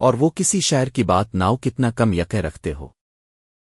اور وہ کسی شہر کی بات ناؤ کتنا کم یقیں رکھتے ہو۔